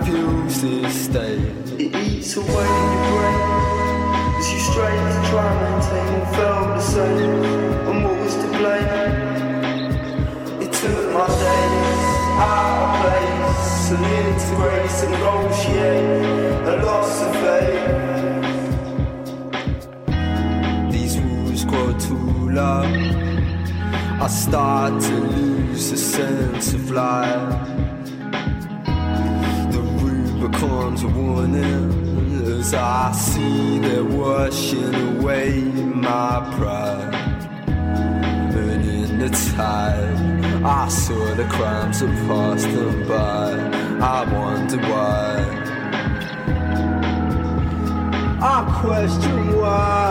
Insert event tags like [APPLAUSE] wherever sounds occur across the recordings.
pupils to stay. It eats away your brain as you strain to try and maintain what felt the same. And what was to blame? It took my days out of place and into grace and negotiate a loss of faith. These rules grow too loud. I start to lose a sense of life forms of warning as I see they're washing away my pride. And in the tide, I saw the crimes that passed them by. I wonder why. I question why.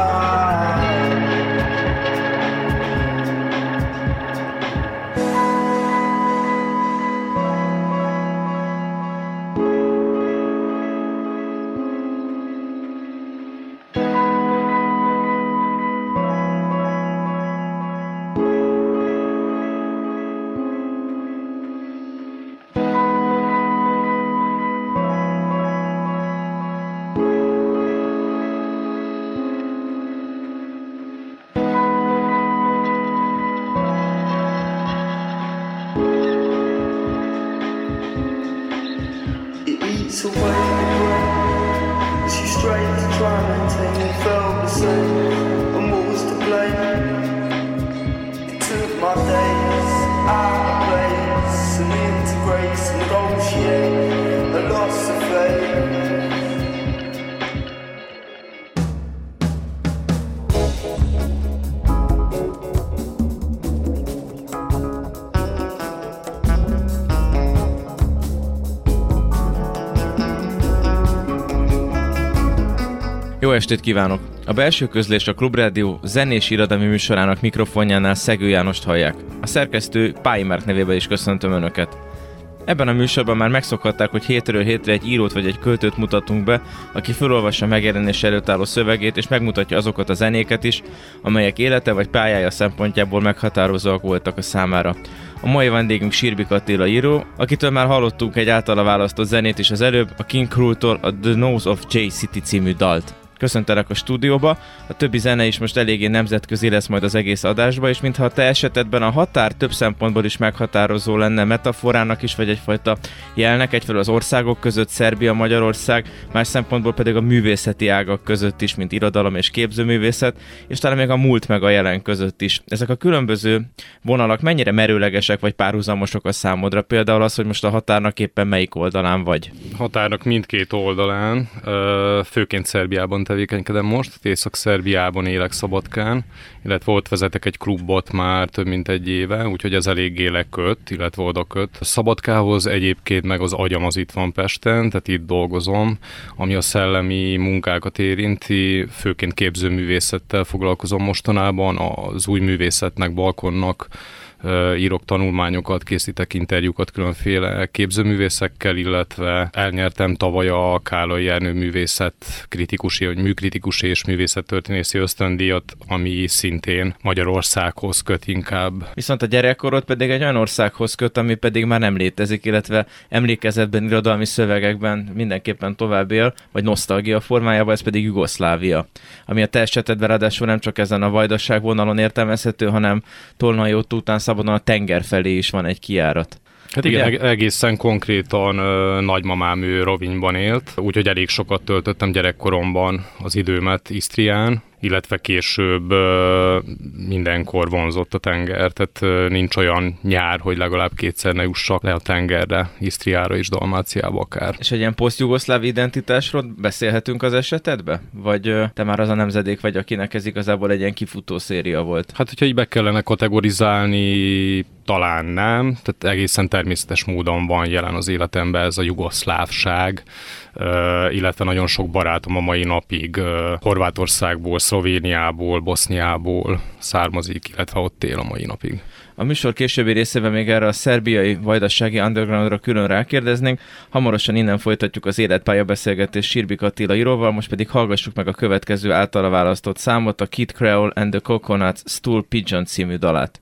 Estét kívánok! A belső közlés a Klubrádió zenés irodalmi műsorának mikrofonjánál Szegő Jánost hallják. A szerkesztő Pályi Márk nevében is köszöntöm Önöket. Ebben a műsorban már megszokhatták, hogy hétről hétre egy írót vagy egy költőt mutatunk be, aki felolvassa megjelenés előtt álló szövegét, és megmutatja azokat a zenéket is, amelyek élete vagy pályája szempontjából meghatározóak voltak a számára. A mai vendégünk Sirbik Attila író, akitől már hallottunk egy általa választott zenét is az előbb, a King Cruel-tól a The Nose of J City című dalt. Köszöntelek a stúdióba, a többi zene is most eléggé nemzetközi lesz majd az egész adásba, és mintha a te esetedben a határ több szempontból is meghatározó lenne metaforának is, vagy egyfajta jelnek, egyfelől az országok között, Szerbia, Magyarország, más szempontból pedig a művészeti ágak között is, mint irodalom és képzőművészet, és talán még a múlt meg a jelen között is. Ezek a különböző vonalak mennyire merőlegesek vagy párhuzamosok a számodra? Például az, hogy most a határnak éppen melyik oldalán vagy? Határnak mindkét oldalán, főként Szerbiában tevékenykedem most, Észak-Szerbiában élek Szabadkán, illetve ott vezetek egy klubot már több mint egy éve, úgyhogy ez eléggé leköt, illetve oda köt. Szabadkához egyébként meg az agyam az itt van Pesten, tehát itt dolgozom, ami a szellemi munkákat érinti, főként képzőművészettel foglalkozom mostanában, az új művészetnek, balkonnak, írok tanulmányokat, készítek interjúkat különféle képzőművészekkel, illetve elnyertem tavaly a Kálai Ernő művészet kritikusi, vagy műkritikusi és művészettörténészi ösztöndíjat, ami szintén Magyarországhoz köt inkább. Viszont a gyerekkorod pedig egy olyan országhoz köt, ami pedig már nem létezik, illetve emlékezetben, irodalmi szövegekben mindenképpen tovább él, vagy nosztalgia formájában, ez pedig Jugoszlávia. Ami a te esetedben ráadásul nem csak ezen a vajdaság vonalon értelmezhető, hanem Tolnai után szabadon a tenger felé is van egy kiárat. Hát igen, igen, egészen konkrétan ö, nagymamám ő Rovinyban élt, úgyhogy elég sokat töltöttem gyerekkoromban az időmet Isztrián, illetve később mindenkor vonzott a tenger, tehát nincs olyan nyár, hogy legalább kétszer ne jussak le a tengerre, Isztriára és Dalmáciába akár. És egy ilyen posztjugoszláv identitásról beszélhetünk az esetedbe? Vagy te már az a nemzedék vagy, akinek ez igazából egy ilyen kifutó széria volt? Hát, hogyha így be kellene kategorizálni, talán nem, tehát egészen természetes módon van jelen az életemben ez a jugoszlávság, illetve nagyon sok barátom a mai napig Horvátországból, Szlovéniából, Boszniából származik, illetve ott él a mai napig. A műsor későbbi részében még erre a szerbiai vajdasági undergroundra külön rákérdeznénk. Hamarosan innen folytatjuk az életpálya beszélgetés Sirbik Attila íróval, most pedig hallgassuk meg a következő általa választott számot, a Kid Creole and the Coconuts Stool Pigeon című dalát.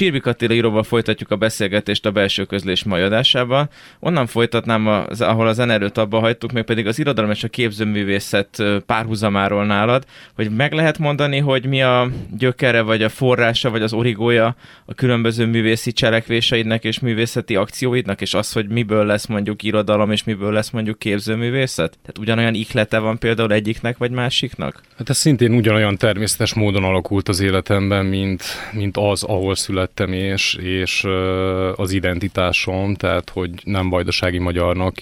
Csirbik Attila íróval folytatjuk a beszélgetést a belső közlés majadásával. Onnan folytatnám, az, ahol a zenerőt abba hagytuk, még pedig az irodalom és a képzőművészet párhuzamáról nálad, hogy meg lehet mondani, hogy mi a gyökere, vagy a forrása, vagy az origója a különböző művészi cselekvéseidnek és művészeti akcióidnak, és az, hogy miből lesz mondjuk irodalom, és miből lesz mondjuk képzőművészet? Tehát ugyanolyan iklete van például egyiknek vagy másiknak? Hát ez szintén ugyanolyan természetes módon alakult az életemben, mint, mint az, ahol születtem, és, és az identitásom, tehát hogy nem vajdasági magyarnak,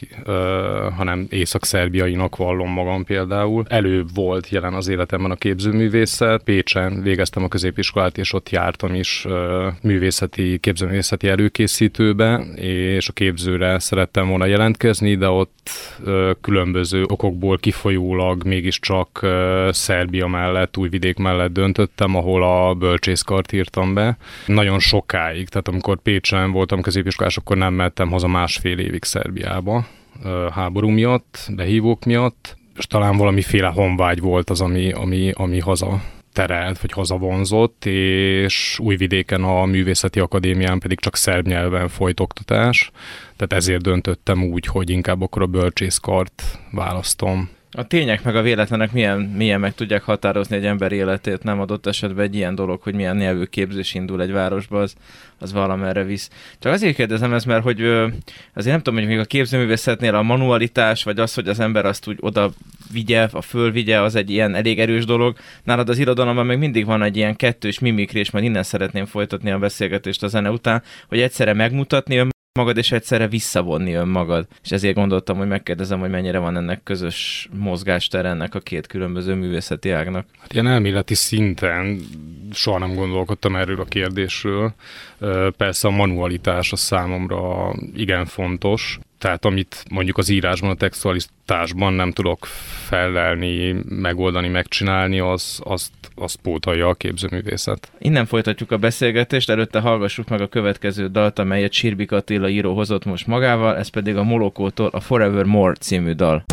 hanem észak-szerbiainak vallom magam például. Elő volt jelen az életemben a képzőművészet. Pécsen végeztem a középiskolát, és ott jártam is művészeti, képzőművészeti előkészítőbe, és a képzőre szerettem volna jelentkezni, de ott különböző okokból kifolyólag mégiscsak Szerbia mellett, Újvidék mellett döntöttem, ahol a bölcsészkart írtam be. Nagyon sokáig, tehát amikor Pécsen voltam középiskolás, akkor nem mentem haza másfél évig Szerbiába háború miatt, behívók miatt, és talán valamiféle honvágy volt az, ami, ami, ami haza terelt, vagy hazavonzott, és Újvidéken a Művészeti Akadémián pedig csak szerb nyelven folyt oktatás, tehát ezért döntöttem úgy, hogy inkább akkor a bölcsészkart választom. A tények meg a véletlenek milyen, milyen meg tudják határozni egy ember életét, nem adott esetben egy ilyen dolog, hogy milyen nyelvű képzés indul egy városba, az, az valamerre visz. Csak azért kérdezem ezt, mert hogy azért nem tudom, hogy még a képzőművészetnél a manualitás, vagy az, hogy az ember azt úgy oda vigye, a fölvigye, az egy ilyen elég erős dolog. Nálad az irodalomban még mindig van egy ilyen kettős mimikri, majd innen szeretném folytatni a beszélgetést a zene után, hogy egyszerre megmutatni magad, és egyszerre visszavonni önmagad. És ezért gondoltam, hogy megkérdezem, hogy mennyire van ennek közös mozgástere ennek a két különböző művészeti ágnak. Hát ilyen elméleti szinten soha nem gondolkodtam erről a kérdésről. Persze a manualitás a számomra igen fontos, tehát amit mondjuk az írásban, a textualitásban nem tudok felelni, megoldani, megcsinálni, az, azt, azt pótolja a képzőművészet. Innen folytatjuk a beszélgetést, előtte hallgassuk meg a következő dalt, amelyet Sirbik Attila író hozott most magával, ez pedig a Molokótól a Forever More című dal.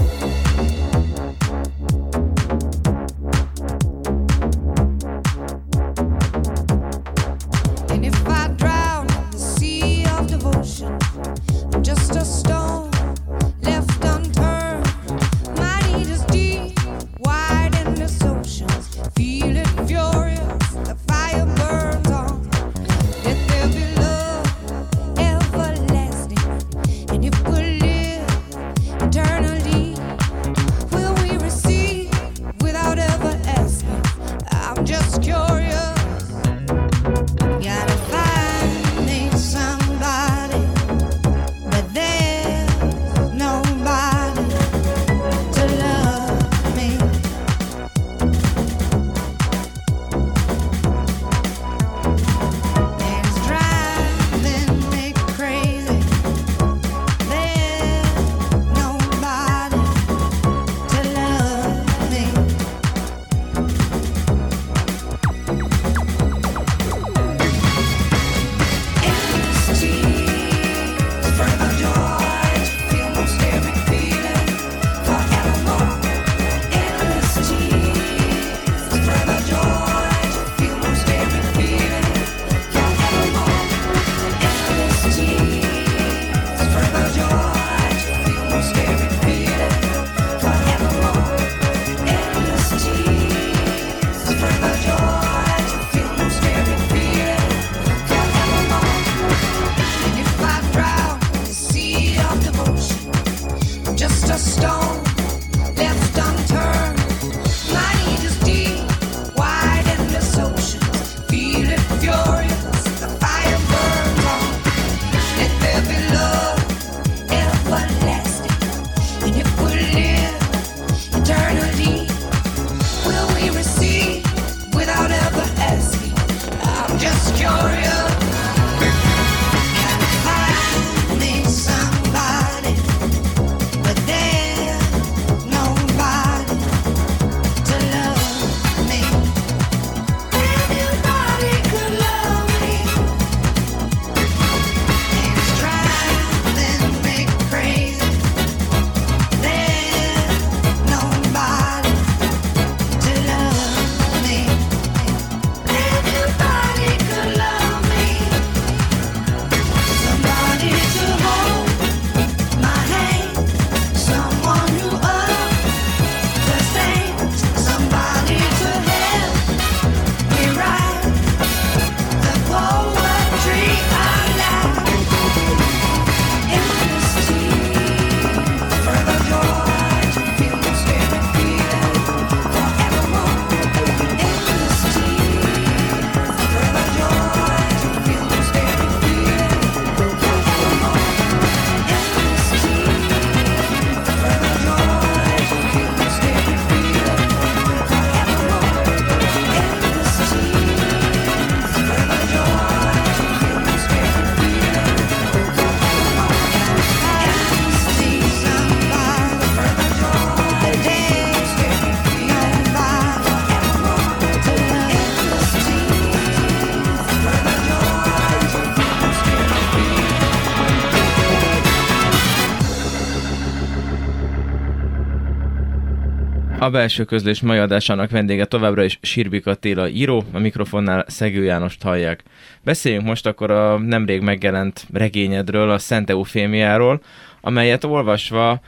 A belső közlés mai adásának vendége továbbra is Sirbik Attila író, a mikrofonnál Szegő Jánost hallják. Beszéljünk most akkor a nemrég megjelent regényedről, a Szent Eufémiáról, amelyet olvasva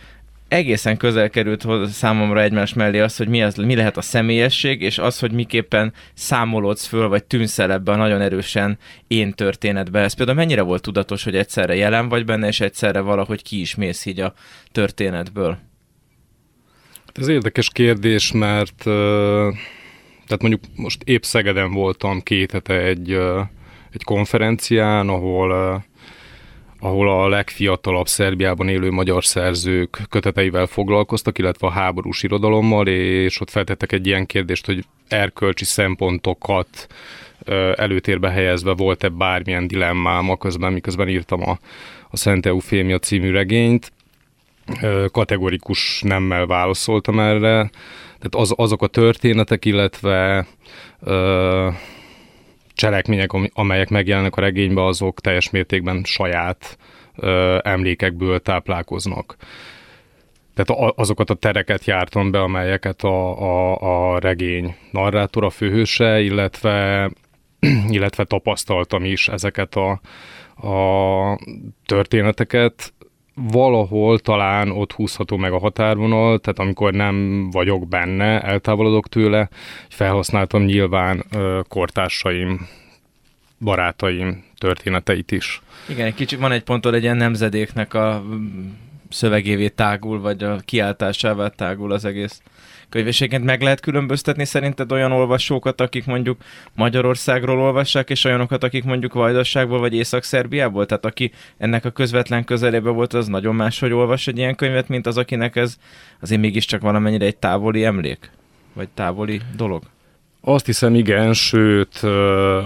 egészen közel került számomra egymás mellé az, hogy mi, az, mi lehet a személyesség, és az, hogy miképpen számolódsz föl, vagy tűnsz el ebbe a nagyon erősen én történetbe. Ez például mennyire volt tudatos, hogy egyszerre jelen vagy benne, és egyszerre valahogy ki is mész így a történetből? Ez érdekes kérdés, mert tehát mondjuk most épp Szegeden voltam két hete egy, egy konferencián, ahol ahol a legfiatalabb Szerbiában élő magyar szerzők köteteivel foglalkoztak, illetve a háborús irodalommal, és ott feltettek egy ilyen kérdést, hogy erkölcsi szempontokat előtérbe helyezve volt-e bármilyen dilemmám, közben, miközben írtam a, a Szent Eufémia című regényt. Kategorikus nemmel válaszoltam erre. Tehát az, azok a történetek, illetve ö, cselekmények, amelyek megjelennek a regényben, azok teljes mértékben saját ö, emlékekből táplálkoznak. Tehát azokat a tereket jártam be, amelyeket a, a, a regény narrátora, főhőse, illetve, [CLEARS THROAT] illetve tapasztaltam is ezeket a, a történeteket, valahol talán ott húzható meg a határvonal, tehát amikor nem vagyok benne, eltávolodok tőle, felhasználtam nyilván ö, kortársaim, barátaim történeteit is. Igen, egy kicsit van egy ponttól egy ilyen nemzedéknek a szövegévé tágul, vagy a kiáltásává tágul az egész könyvéséként meg lehet különböztetni szerinted olyan olvasókat, akik mondjuk Magyarországról olvassák, és olyanokat, akik mondjuk Vajdaságból vagy Észak-Szerbiából? Tehát aki ennek a közvetlen közelébe volt, az nagyon máshogy olvas egy ilyen könyvet, mint az, akinek ez azért mégiscsak valamennyire egy távoli emlék? Vagy távoli dolog? Azt hiszem igen, sőt,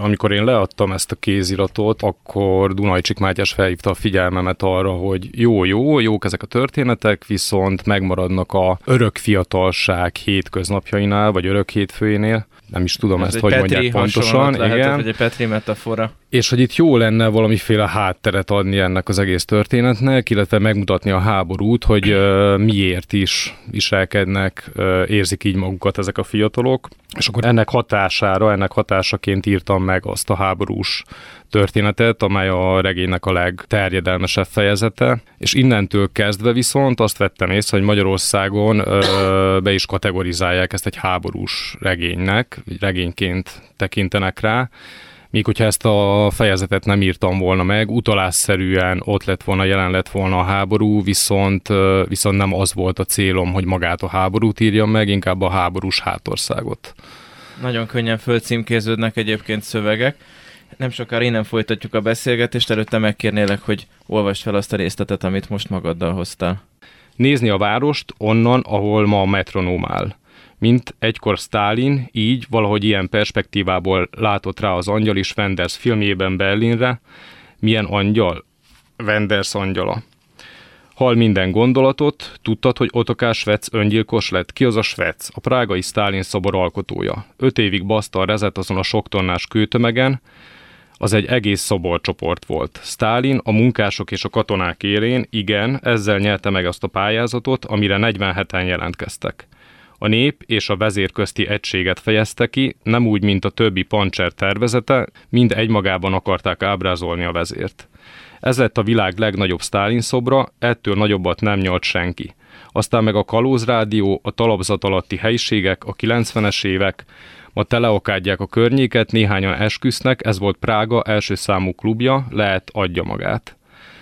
amikor én leadtam ezt a kéziratot, akkor Dunajcsik Mátyás felhívta a figyelmemet arra, hogy jó, jó, jók ezek a történetek, viszont megmaradnak a örök fiatalság hétköznapjainál, vagy örök hétfőjénél. Nem is tudom Ez ezt, hogy Petri mondják pontosan. Lehet, igen. Vagy egy Petri metafora. És hogy itt jó lenne valamiféle hátteret adni ennek az egész történetnek, illetve megmutatni a háborút, hogy uh, miért is viselkednek, uh, érzik így magukat ezek a fiatalok. És akkor ennek hatására, ennek hatásaként írtam meg azt a háborús történetet, amely a regénynek a legterjedelmesebb fejezete, és innentől kezdve viszont azt vettem észre, hogy Magyarországon ö, be is kategorizálják ezt egy háborús regénynek, regényként tekintenek rá, míg hogyha ezt a fejezetet nem írtam volna meg, utalásszerűen ott lett volna, jelen lett volna a háború, viszont, viszont nem az volt a célom, hogy magát a háborút írjam meg, inkább a háborús hátországot. Nagyon könnyen fölcímkéződnek egyébként szövegek. Nem sokára innen folytatjuk a beszélgetést, előtte megkérnélek, hogy olvasd fel azt a részletet, amit most magaddal hoztál. Nézni a várost onnan, ahol ma a metronóm áll mint egykor Stalin, így valahogy ilyen perspektívából látott rá az angyal is Wenders filmjében Berlinre. Milyen angyal? Wenders angyala. Hal minden gondolatot, tudtad, hogy Otokás Svec öngyilkos lett. Ki az a Svec? A prágai Stalin szobor alkotója. Öt évig baszta a rezet azon a sok tonnás kőtömegen, az egy egész szoborcsoport volt. Stalin a munkások és a katonák élén, igen, ezzel nyelte meg azt a pályázatot, amire 47-en jelentkeztek. A nép és a vezér közti egységet fejezte ki, nem úgy, mint a többi pancser tervezete, mind egymagában akarták ábrázolni a vezért. Ez lett a világ legnagyobb Stalin szobra, ettől nagyobbat nem nyalt senki. Aztán meg a kalózrádió, a talapzat alatti helyiségek, a 90-es évek, ma teleokádják a környéket, néhányan esküsznek, ez volt Prága első számú klubja, lehet adja magát.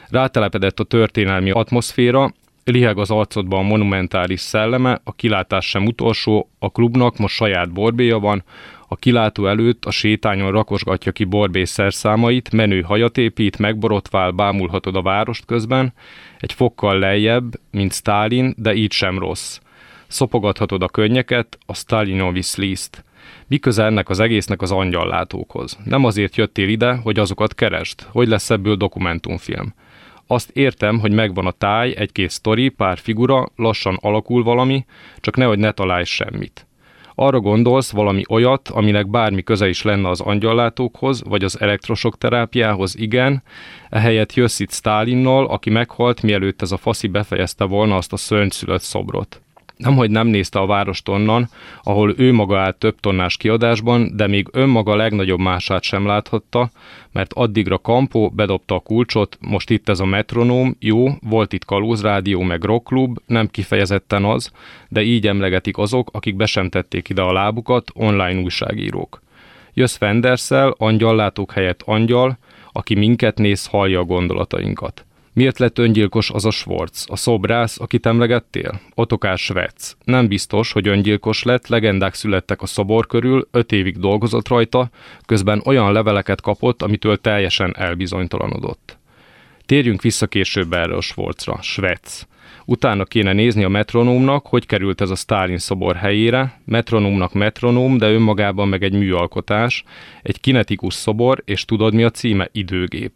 Rátelepedett a történelmi atmoszféra, Liheg az arcodban a monumentális szelleme, a kilátás sem utolsó, a klubnak most saját borbéja van, a kilátó előtt a sétányon rakosgatja ki borbé szerszámait, menő hajat épít, megborotvál, bámulhatod a várost közben, egy fokkal lejjebb, mint Stalin, de így sem rossz. Szopogathatod a könnyeket, a Stalinovis liszt. Mi köze ennek az egésznek az angyallátókhoz? Nem azért jöttél ide, hogy azokat kerest? Hogy lesz ebből dokumentumfilm? Azt értem, hogy megvan a táj, egy-két sztori, pár figura, lassan alakul valami, csak nehogy ne találj semmit. Arra gondolsz valami olyat, aminek bármi köze is lenne az angyallátókhoz, vagy az elektrosok terápiához, igen, ehelyett jössz itt Stálinnal, aki meghalt, mielőtt ez a faszi befejezte volna azt a szörnyszülött szobrot. Nemhogy nem nézte a várost onnan, ahol ő maga állt több tonnás kiadásban, de még önmaga legnagyobb mását sem láthatta, mert addigra Kampó bedobta a kulcsot, most itt ez a metronóm, jó, volt itt kalózrádió meg rockklub, nem kifejezetten az, de így emlegetik azok, akik be sem tették ide a lábukat, online újságírók. Jössz Fenderszel, angyallátók helyett angyal, aki minket néz, hallja a gondolatainkat. Miért lett öngyilkos az a Schwarz, a szobrász, akit emlegettél? Otokár Svec. Nem biztos, hogy öngyilkos lett, legendák születtek a szobor körül, öt évig dolgozott rajta, közben olyan leveleket kapott, amitől teljesen elbizonytalanodott. Térjünk vissza később erre a Schwarzra. Svec. Utána kéne nézni a metronómnak, hogy került ez a Stalin szobor helyére. Metronómnak metronóm, de önmagában meg egy műalkotás, egy kinetikus szobor, és tudod mi a címe? Időgép.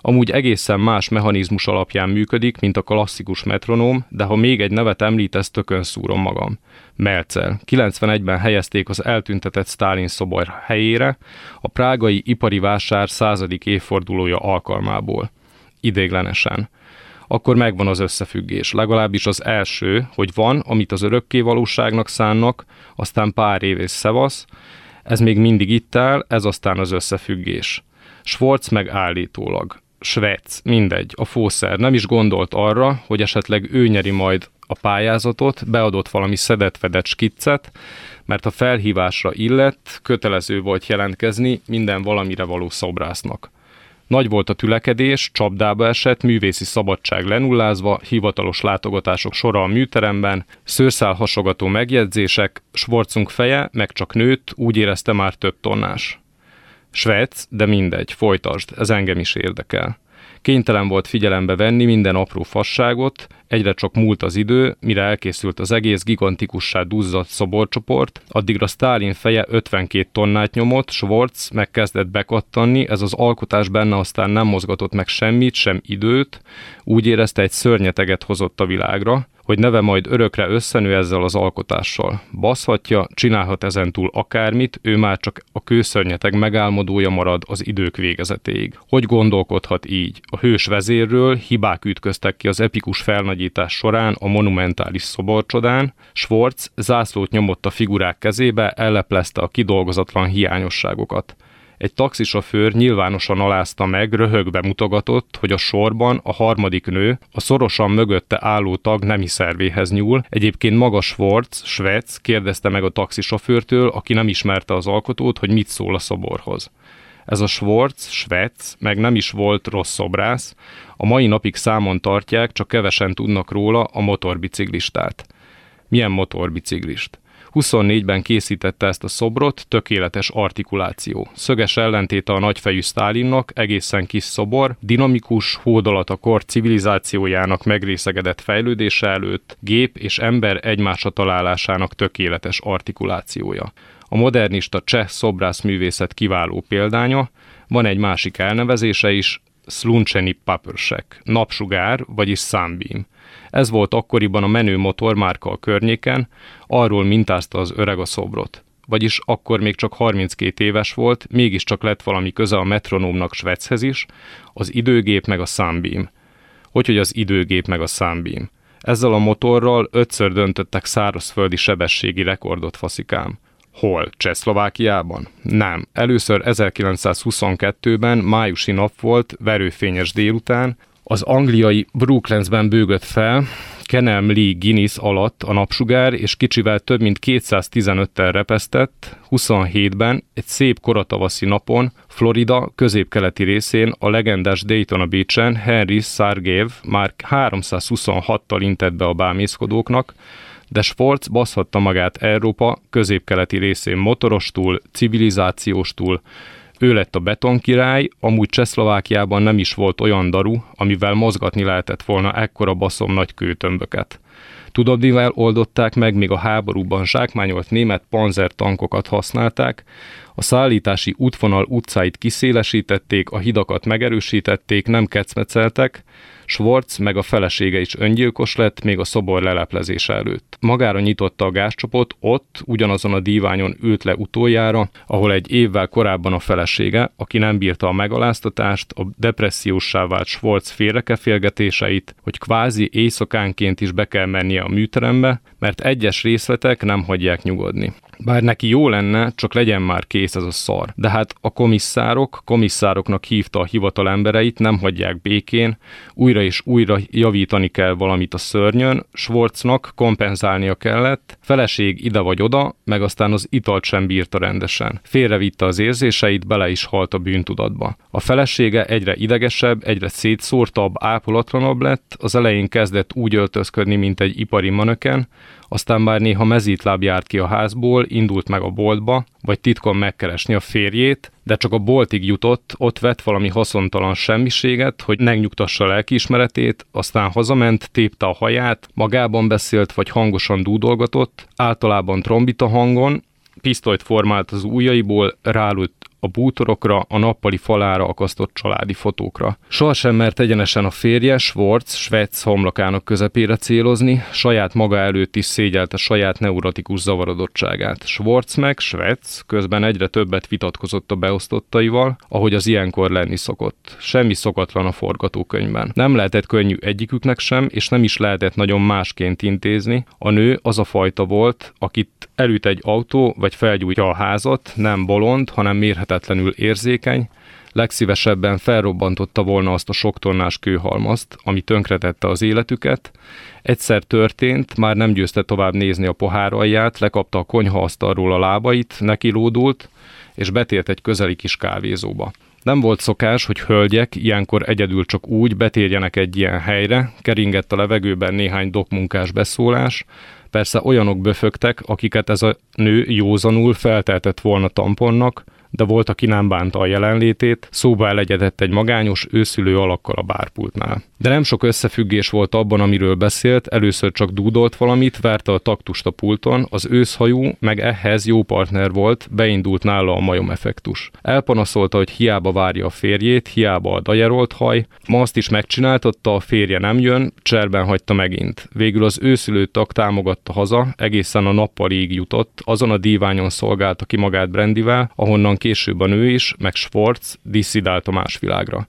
Amúgy egészen más mechanizmus alapján működik, mint a klasszikus metronóm, de ha még egy nevet említesz, tökön szúrom magam. Melcer. 91-ben helyezték az eltüntetett Stalin szobor helyére, a prágai ipari vásár századik évfordulója alkalmából. Idéglenesen akkor megvan az összefüggés. Legalábbis az első, hogy van, amit az örökké valóságnak szánnak, aztán pár év és szevasz, ez még mindig itt áll, ez aztán az összefüggés. Schwarz meg állítólag. Svec, mindegy, a fószer nem is gondolt arra, hogy esetleg ő nyeri majd a pályázatot, beadott valami szedett-fedett skiccet, mert a felhívásra illett, kötelező volt jelentkezni minden valamire való szobrásznak. Nagy volt a tülekedés, csapdába esett, művészi szabadság lenullázva, hivatalos látogatások sora a műteremben, szőrszál hasogató megjegyzések, Schwarzunk feje meg csak nőtt, úgy érezte már több tonnás. Svec, de mindegy, folytasd, ez engem is érdekel. Kénytelen volt figyelembe venni minden apró fasságot, egyre csak múlt az idő, mire elkészült az egész gigantikussá duzzadt szoborcsoport, addigra Stalin feje 52 tonnát nyomott, Schwarz megkezdett bekattanni, ez az alkotás benne aztán nem mozgatott meg semmit, sem időt, úgy érezte egy szörnyeteget hozott a világra, hogy neve majd örökre összenő ezzel az alkotással. Baszhatja, csinálhat ezentúl akármit, ő már csak a kőszörnyeteg megálmodója marad az idők végezetéig. Hogy gondolkodhat így? A hős vezérről hibák ütköztek ki az epikus felnagyítás során a monumentális szoborcsodán, Schwarz zászlót nyomott a figurák kezébe, elleplezte a kidolgozatlan hiányosságokat. Egy taxisofőr nyilvánosan alázta meg, röhögve mutogatott, hogy a sorban a harmadik nő, a szorosan mögötte álló tag nemi szervéhez nyúl. Egyébként maga Schwarz, Svec kérdezte meg a taxisofőrtől, aki nem ismerte az alkotót, hogy mit szól a szoborhoz. Ez a Schwarz, Svec, meg nem is volt rossz szobrász, a mai napig számon tartják, csak kevesen tudnak róla a motorbiciklistát. Milyen motorbiciklist? 24-ben készítette ezt a szobrot, tökéletes artikuláció. Szöges ellentéte a nagyfejű Sztálinnak, egészen kis szobor, dinamikus, hódolat a kor civilizációjának megrészegedett fejlődése előtt, gép és ember egymásra találásának tökéletes artikulációja. A modernista cseh szobrászművészet kiváló példánya, van egy másik elnevezése is, Sluncheni Papersek, napsugár, vagyis Sunbeam. Ez volt akkoriban a menő motormárka a környéken, arról mintázta az öreg a szobrot. Vagyis akkor még csak 32 éves volt, mégiscsak lett valami köze a metronómnak Svechez is, az időgép meg a Sunbeam. Hogy, hogy az időgép meg a Sunbeam? Ezzel a motorral ötször döntöttek szárazföldi sebességi rekordot faszikám. Hol? Csehszlovákiában? Nem. Először 1922-ben májusi nap volt, verőfényes délután, az angliai Brooklandsben bőgött fel, Kenelm Lee Guinness alatt a napsugár, és kicsivel több mint 215-tel repesztett, 27-ben egy szép koratavaszi napon Florida középkeleti részén a legendás Daytona Beach-en Henry Sargev már 326-tal intett be a bámészkodóknak, de Schwarz baszhatta magát Európa középkeleti részén motorostul, civilizációstul, ő lett a betonkirály, amúgy Csehszlovákiában nem is volt olyan daru, amivel mozgatni lehetett volna ekkora baszom nagy kőtömböket. Tudod, mivel oldották meg, még a háborúban zsákmányolt német panzer tankokat használták, A szállítási útvonal utcáit kiszélesítették, a hidakat megerősítették, nem kecmeceltek, Schwarz meg a felesége is öngyilkos lett még a szobor leleplezése előtt. Magára nyitotta a gázcsapot, ott, ugyanazon a díványon ült le utoljára, ahol egy évvel korábban a felesége, aki nem bírta a megaláztatást, a depressziósá vált Schwarz félrekefélgetéseit, hogy kvázi éjszakánként is be kell mennie a műterembe, mert egyes részletek nem hagyják nyugodni. Bár neki jó lenne, csak legyen már kész ez a szar. De hát a komisszárok, komisszároknak hívta a hivatal embereit, nem hagyják békén, újra és újra javítani kell valamit a szörnyön, Schwarznak kompenzálnia kellett, feleség ide vagy oda, meg aztán az italt sem bírta rendesen. Félrevitte az érzéseit, bele is halt a bűntudatba. A felesége egyre idegesebb, egyre szétszórtabb, ápolatlanabb lett, az elején kezdett úgy öltözködni, mint egy ipari manöken, aztán már néha mezítláb járt ki a házból, indult meg a boltba, vagy titkon megkeresni a férjét, de csak a boltig jutott, ott vett valami haszontalan semmiséget, hogy megnyugtassa a lelkiismeretét, aztán hazament, tépte a haját, magában beszélt vagy hangosan dúdolgatott, általában trombita hangon, pisztolyt formált az ujjaiból, rálült a bútorokra, a nappali falára akasztott családi fotókra. Sohasem mert egyenesen a férje, Schwarz, Svetz homlokának közepére célozni, saját maga előtt is szégyelte saját neurotikus zavarodottságát. Schwarz meg, Svetz közben egyre többet vitatkozott a beosztottaival, ahogy az ilyenkor lenni szokott. Semmi szokatlan a forgatókönyvben. Nem lehetett könnyű egyiküknek sem, és nem is lehetett nagyon másként intézni. A nő az a fajta volt, akit elüt egy autó, vagy felgyújtja a házat, nem bolond, hanem mérhetetlen hihetetlenül érzékeny, legszívesebben felrobbantotta volna azt a sok tonnás kőhalmazt, ami tönkretette az életüket. Egyszer történt, már nem győzte tovább nézni a pohár alját, lekapta a konyhaasztalról a lábait, nekilódult, és betért egy közeli kis kávézóba. Nem volt szokás, hogy hölgyek ilyenkor egyedül csak úgy betérjenek egy ilyen helyre, keringett a levegőben néhány dokmunkás beszólás, persze olyanok böfögtek, akiket ez a nő józanul felteltett volna tamponnak, de volt, aki nem bánta a jelenlétét, szóba elegyedett egy magányos, őszülő alakkal a bárpultnál. De nem sok összefüggés volt abban, amiről beszélt, először csak dúdolt valamit, verte a taktust a pulton, az őszhajú, meg ehhez jó partner volt, beindult nála a majom effektus. Elpanaszolta, hogy hiába várja a férjét, hiába a dajerolt haj, ma azt is megcsináltatta, a férje nem jön, cserben hagyta megint. Végül az őszülő tag támogatta haza, egészen a nappalig jutott, azon a díványon szolgálta ki magát Brandivel, ahonnan később a nő is, meg Schwartz disszidált a más világra.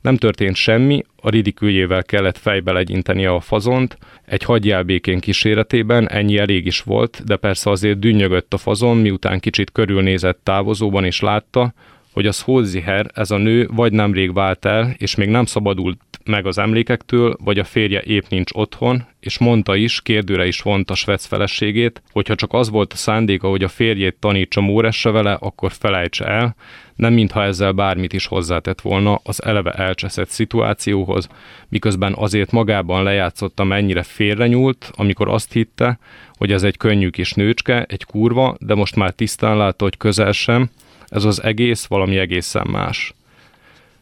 Nem történt semmi, a ridiküljével kellett fejbe legyintenie a fazont, egy hagyjálbékén kíséretében ennyi elég is volt, de persze azért dünnyögött a fazon, miután kicsit körülnézett távozóban és látta, hogy az Holziher, ez a nő vagy nemrég vált el, és még nem szabadult meg az emlékektől, vagy a férje épp nincs otthon, és mondta is, kérdőre is vonta Svec feleségét, hogyha csak az volt a szándéka, hogy a férjét tanítsa Móresse vele, akkor felejtse el, nem mintha ezzel bármit is hozzátett volna az eleve elcseszett szituációhoz, miközben azért magában lejátszotta mennyire félrenyúlt, amikor azt hitte, hogy ez egy könnyű kis nőcske, egy kurva, de most már tisztán látta, hogy közel sem, ez az egész valami egészen más.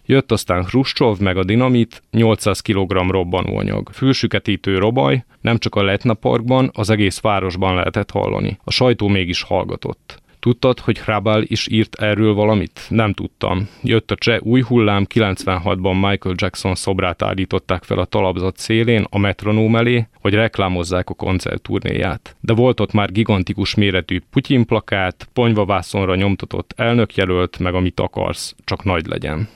Jött aztán Hruscsov meg a dinamit, 800 kg robbanóanyag. Fülsüketítő robaj, nem csak a Letna Parkban, az egész városban lehetett hallani. A sajtó mégis hallgatott. Tudtad, hogy Hrabal is írt erről valamit? Nem tudtam. Jött a cseh új hullám, 96-ban Michael Jackson szobrát állították fel a talapzat szélén a metronóm elé, hogy reklámozzák a koncertturnéját. De volt ott már gigantikus méretű Putyin plakát, ponyvavászonra nyomtatott elnökjelölt, meg amit akarsz, csak nagy legyen.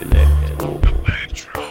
electro. electro.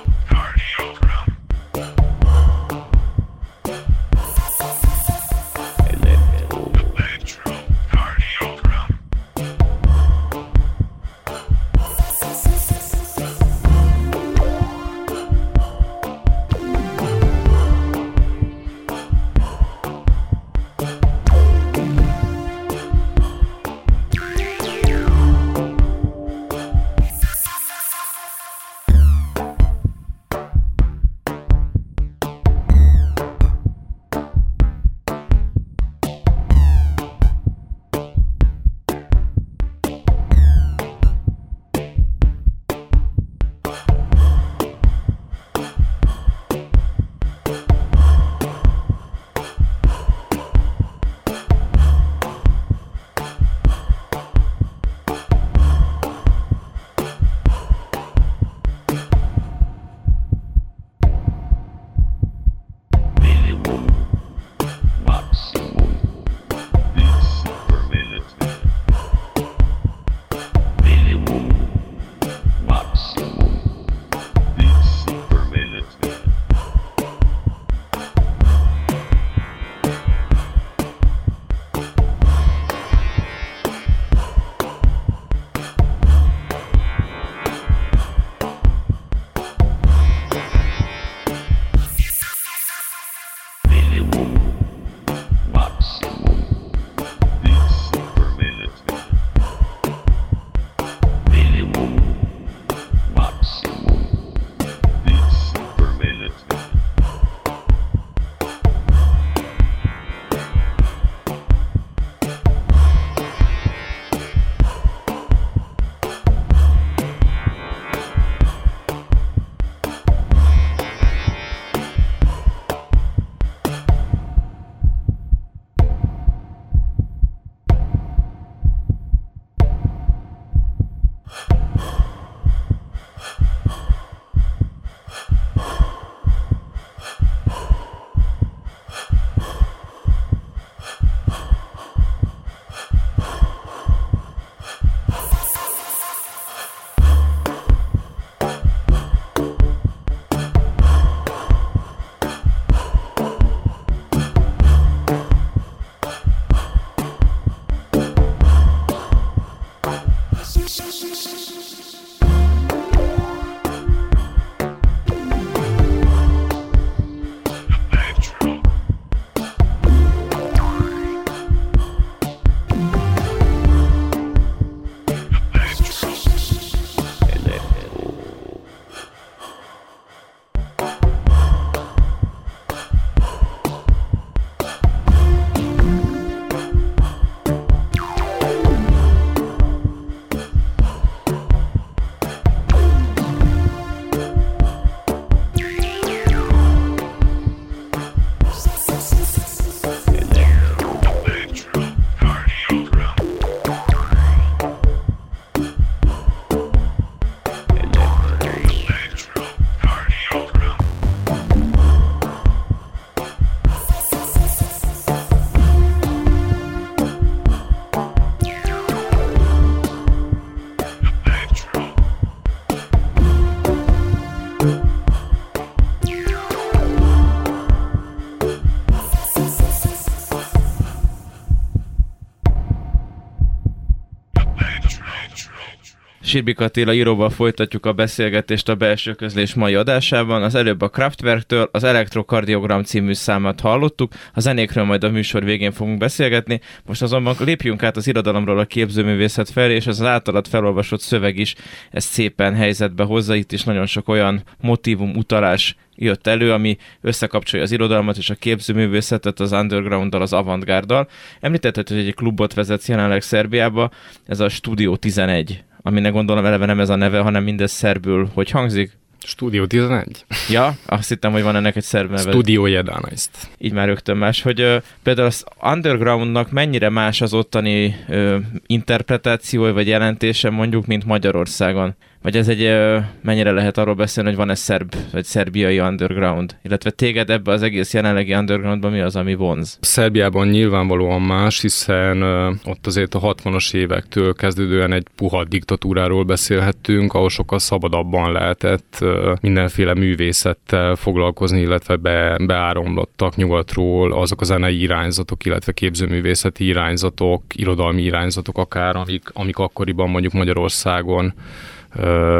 Sirbik Attila íróval folytatjuk a beszélgetést a belső közlés mai adásában. Az előbb a Kraftwerktől az Elektrokardiogram című számot hallottuk, a zenékről majd a műsor végén fogunk beszélgetni. Most azonban lépjünk át az irodalomról a képzőművészet felé, és az általad felolvasott szöveg is ezt szépen helyzetbe hozza. Itt is nagyon sok olyan motivum, utalás jött elő, ami összekapcsolja az irodalmat és a képzőművészetet az undergrounddal, az avantgárdal. Említetted, hogy egy klubot vezetsz jelenleg Szerbiába, ez a Studio 11 aminek gondolom eleve nem ez a neve, hanem mindez szerbül. Hogy hangzik? Studio 11. Ja, azt hittem, hogy van ennek egy szerb neve. Studio 11. Így már rögtön más, hogy uh, például az undergroundnak mennyire más az ottani uh, interpretációja vagy jelentése mondjuk, mint Magyarországon? Vagy ez egy, mennyire lehet arról beszélni, hogy van-e szerb, vagy szerbiai underground? Illetve téged ebbe az egész jelenlegi undergroundban mi az, ami vonz? Szerbiában nyilvánvalóan más, hiszen ott azért a 60-as évektől kezdődően egy puha diktatúráról beszélhettünk, ahol sokkal szabadabban lehetett mindenféle művészettel foglalkozni, illetve be, beáramlottak nyugatról azok a zenei irányzatok, illetve képzőművészeti irányzatok, irodalmi irányzatok akár, amik, amik akkoriban mondjuk Magyarországon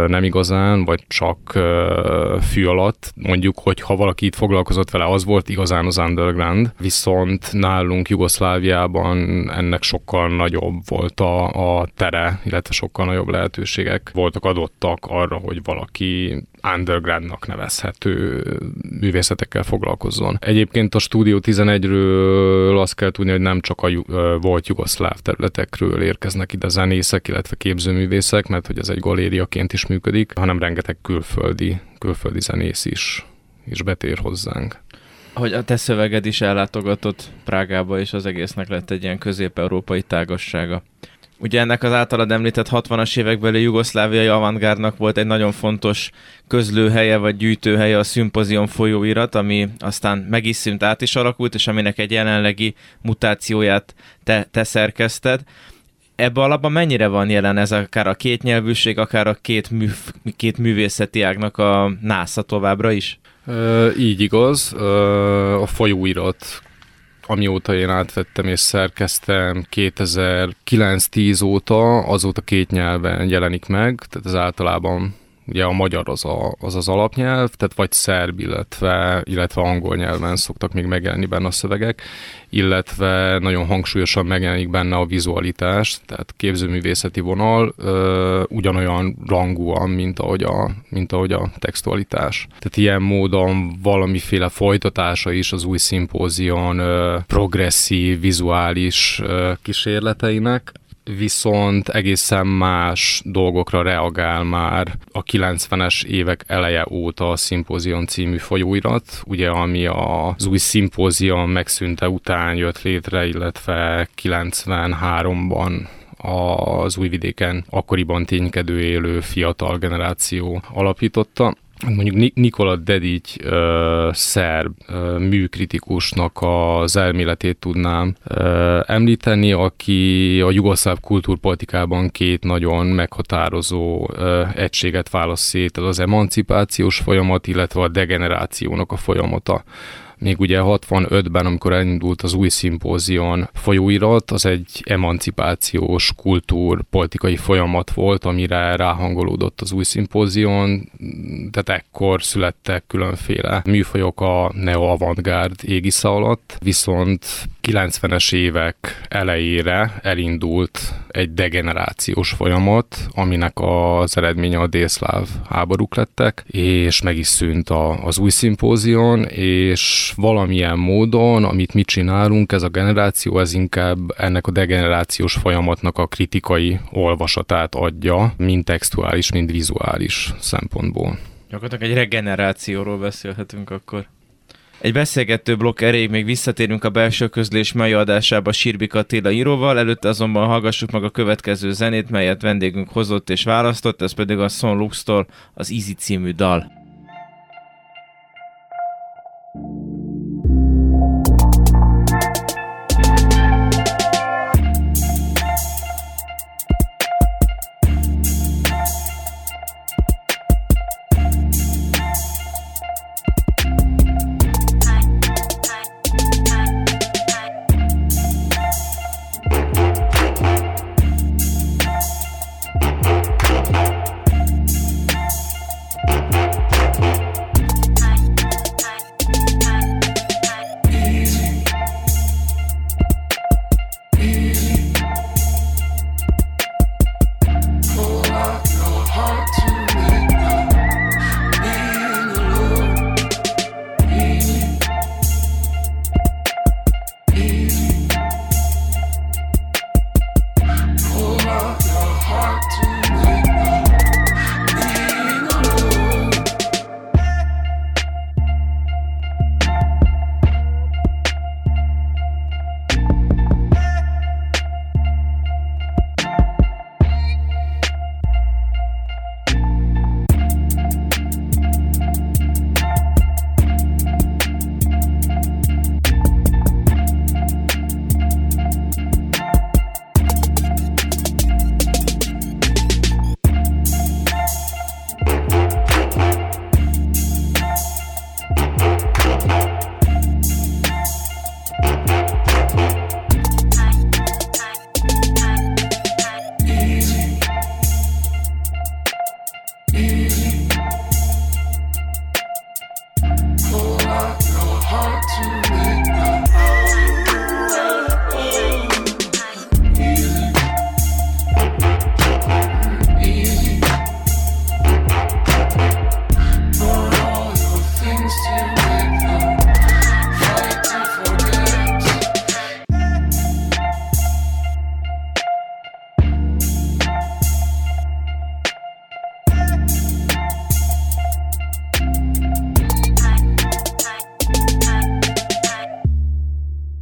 nem igazán, vagy csak fű alatt. Mondjuk, hogy ha valaki itt foglalkozott vele, az volt igazán az underground, viszont nálunk Jugoszláviában ennek sokkal nagyobb volt a, a tere, illetve sokkal nagyobb lehetőségek voltak adottak arra, hogy valaki undergroundnak nevezhető művészetekkel foglalkozzon. Egyébként a Studio 11-ről azt kell tudni, hogy nem csak a volt jugoszláv területekről érkeznek ide zenészek, illetve képzőművészek, mert hogy ez egy galériaként is működik, hanem rengeteg külföldi, külföldi zenész is, is betér hozzánk hogy a te szöveged is ellátogatott Prágába, és az egésznek lett egy ilyen közép-európai tágassága. Ugye ennek az általad említett 60-as évekbeli jugoszláviai avantgárdnak volt egy nagyon fontos közlőhelye vagy gyűjtőhelye a Szympozion folyóirat, ami aztán meg is szűnt, át is alakult, és aminek egy jelenlegi mutációját te, te szerkezted. Ebbe alapban mennyire van jelen ez akár a két nyelvűség, akár a két, mű, két művészeti ágnak a násza továbbra is? Ö, így igaz. Ö, a folyóirat amióta én átvettem és szerkeztem 2009-10 óta, azóta két nyelven jelenik meg, tehát ez általában ugye a magyar az, a, az az alapnyelv, tehát vagy szerb, illetve, illetve angol nyelven szoktak még megjelenni benne a szövegek, illetve nagyon hangsúlyosan megjelenik benne a vizualitás, tehát képzőművészeti vonal ö, ugyanolyan rangúan, mint ahogy, a, mint ahogy a textualitás. Tehát ilyen módon valamiféle folytatása is az új szimpózion ö, progresszív, vizuális ö, kísérleteinek, viszont egészen más dolgokra reagál már a 90-es évek eleje óta a Szimpózion című folyóirat, ugye ami az új szimpózion megszűnte után jött létre, illetve 93-ban az újvidéken akkoriban ténykedő élő fiatal generáció alapította mondjuk Nikola Dedic uh, szerb uh, műkritikusnak az elméletét tudnám uh, említeni, aki a jugoszláv kultúrpolitikában két nagyon meghatározó uh, egységet választ szét, az emancipációs folyamat, illetve a degenerációnak a folyamata még ugye 65-ben, amikor elindult az új szimpózion folyóirat, az egy emancipációs kultúr politikai folyamat volt, amire ráhangolódott az új szimpózion, tehát ekkor születtek különféle műfajok a neo-avantgárd égisze alatt, viszont 90-es évek elejére elindult egy degenerációs folyamat, aminek az eredménye a délszláv háborúk lettek, és meg is szűnt a, az új szimpózion, és valamilyen módon, amit mi csinálunk, ez a generáció, ez inkább ennek a degenerációs folyamatnak a kritikai olvasatát adja, mind textuális, mind vizuális szempontból. Gyakorlatilag egy regenerációról beszélhetünk akkor. Egy beszélgető blokk erejéig még visszatérünk a belső közlés mai adásába Sirbik Attila íróval, előtte azonban hallgassuk meg a következő zenét, melyet vendégünk hozott és választott, ez pedig a Son Lux-tól az Easy című dal.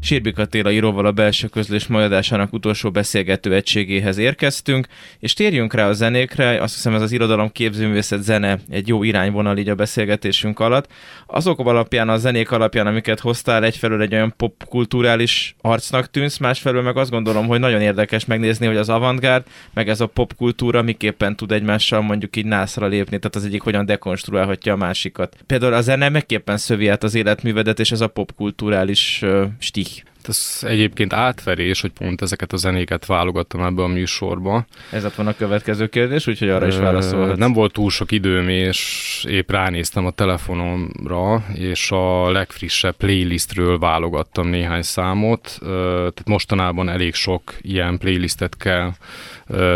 Sirbik Attila íróval a belső közlés majadásának utolsó beszélgető egységéhez érkeztünk, és térjünk rá a zenékre, azt hiszem ez az irodalom képzőművészet zene egy jó irányvonal így a beszélgetésünk alatt. Azok alapján, a zenék alapján, amiket hoztál, egyfelől egy olyan popkulturális arcnak tűnsz, másfelől meg azt gondolom, hogy nagyon érdekes megnézni, hogy az avantgárd, meg ez a popkultúra miképpen tud egymással mondjuk így nászra lépni, tehát az egyik hogyan dekonstruálhatja a másikat. Például a zene megképpen szövi át az életművedet, és ez a popkulturális uh, stih Ez egyébként átverés, hogy pont ezeket a zenéket válogattam ebbe a műsorba. Ez ott van a következő kérdés, úgyhogy arra is válaszolhat. Nem volt túl sok időm, és épp ránéztem a telefonomra, és a legfrissebb playlistről válogattam néhány számot. Tehát mostanában elég sok ilyen playlistet kell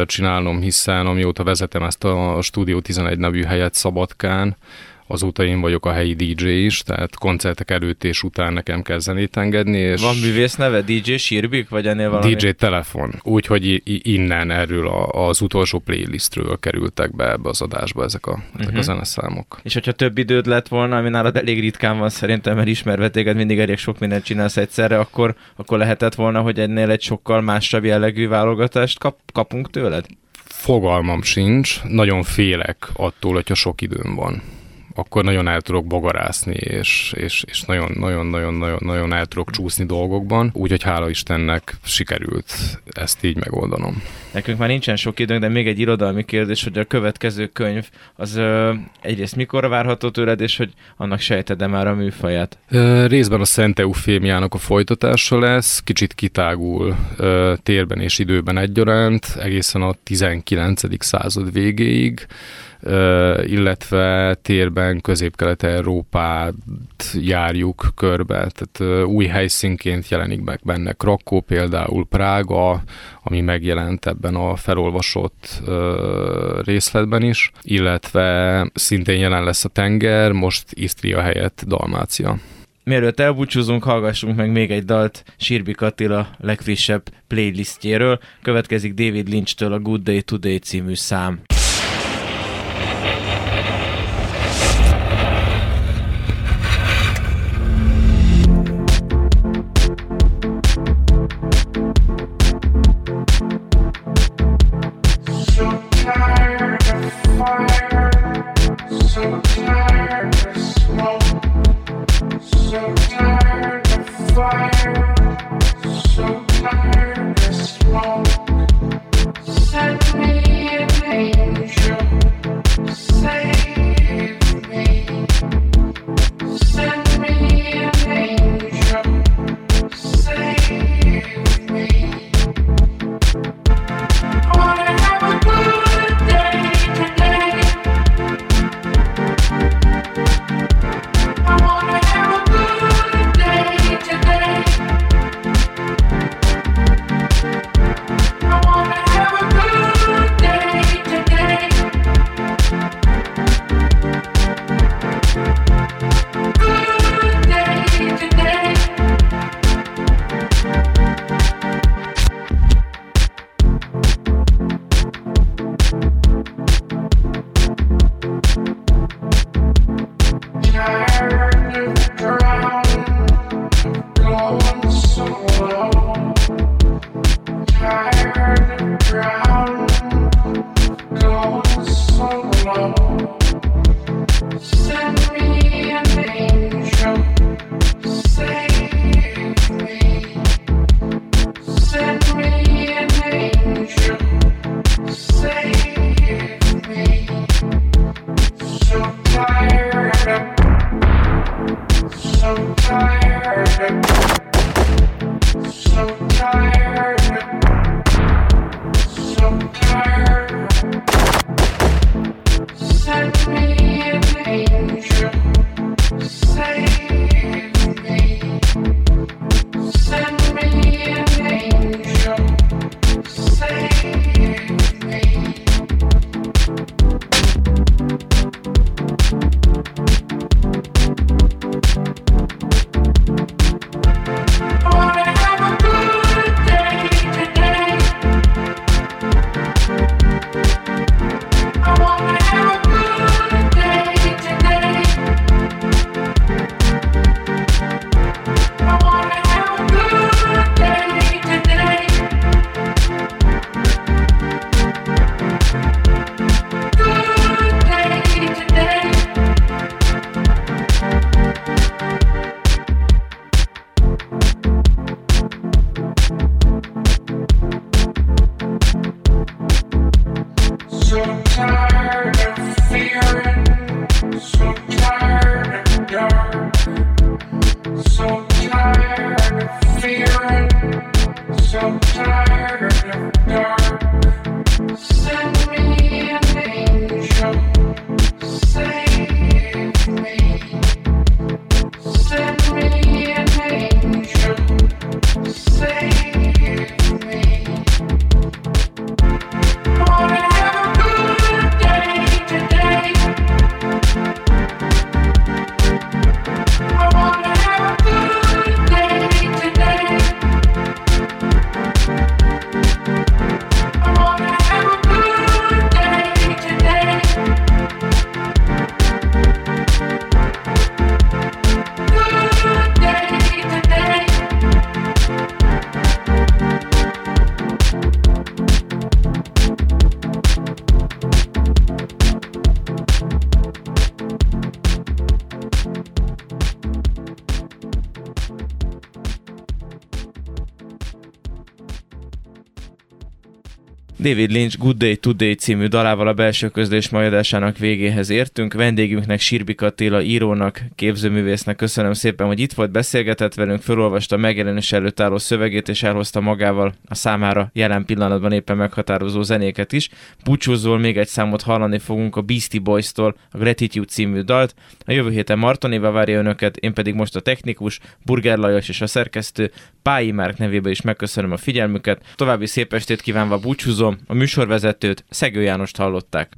csinálnom, hiszen amióta vezetem ezt a Studio 11 nevű helyet Szabadkán, azóta én vagyok a helyi DJ is, tehát koncertek előtt és után nekem kell zenét engedni. És Van művész neve? DJ Sirbik, vagy ennél valami? DJ Telefon. Úgyhogy innen erről a, az utolsó playlistről kerültek be ebbe az adásba ezek a, ezek uh-huh. a zeneszámok. És hogyha több időd lett volna, ami nálad elég ritkán van szerintem, mert ismerve téged mindig elég sok mindent csinálsz egyszerre, akkor, akkor lehetett volna, hogy ennél egy sokkal másabb jellegű válogatást kap, kapunk tőled? Fogalmam sincs, nagyon félek attól, hogyha sok időm van akkor nagyon el tudok bogarászni, és, és, és nagyon, nagyon, nagyon, nagyon, nagyon el tudok csúszni dolgokban, úgyhogy hála Istennek sikerült ezt így megoldanom. Nekünk már nincsen sok időnk, de még egy irodalmi kérdés, hogy a következő könyv az ö, egyrészt mikor várható tőled, és hogy annak sejted-e már a műfaját? Ö, részben a Szent Eufémiának a folytatása lesz, kicsit kitágul ö, térben és időben egyaránt, egészen a 19. század végéig illetve térben Közép-Kelet-Európát járjuk körbe, tehát új helyszínként jelenik meg benne Krakó, például Prága, ami megjelent ebben a felolvasott részletben is, illetve szintén jelen lesz a tenger, most Isztria helyett Dalmácia. Mielőtt elbúcsúzunk, hallgassunk meg még egy dalt Sirbik Attila legfrissebb playlistjéről. Következik David Lynch-től a Good Day Today című szám. David Lynch Good Day Today című dalával a belső közlés majadásának végéhez értünk. Vendégünknek Sirbik Attila írónak, képzőművésznek köszönöm szépen, hogy itt volt, beszélgetett velünk, felolvasta megjelenés előtt álló szövegét, és elhozta magával a számára jelen pillanatban éppen meghatározó zenéket is. Búcsúzól még egy számot hallani fogunk a Beastie Boys-tól, a Gratitude című dalt. A jövő héten Martonéva várja önöket, én pedig most a technikus, Burger Lajos és a szerkesztő Pályi Márk nevébe is megköszönöm a figyelmüket. További szép estét kívánva búcsúzom, a műsorvezetőt Szegő Jánost hallották.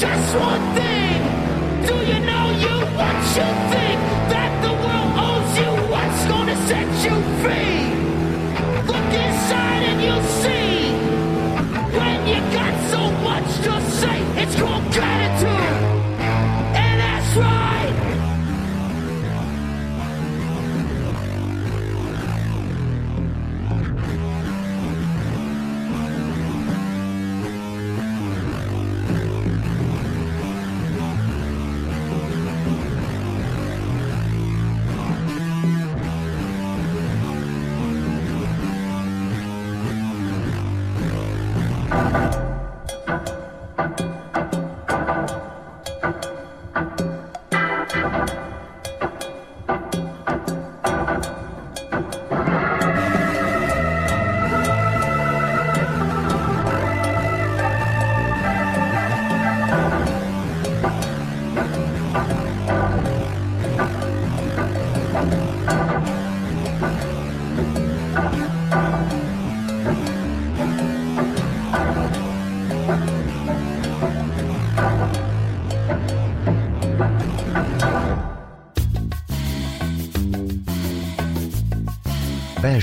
just one thing. Do you know you what you think? That the world owes you what's gonna set you free?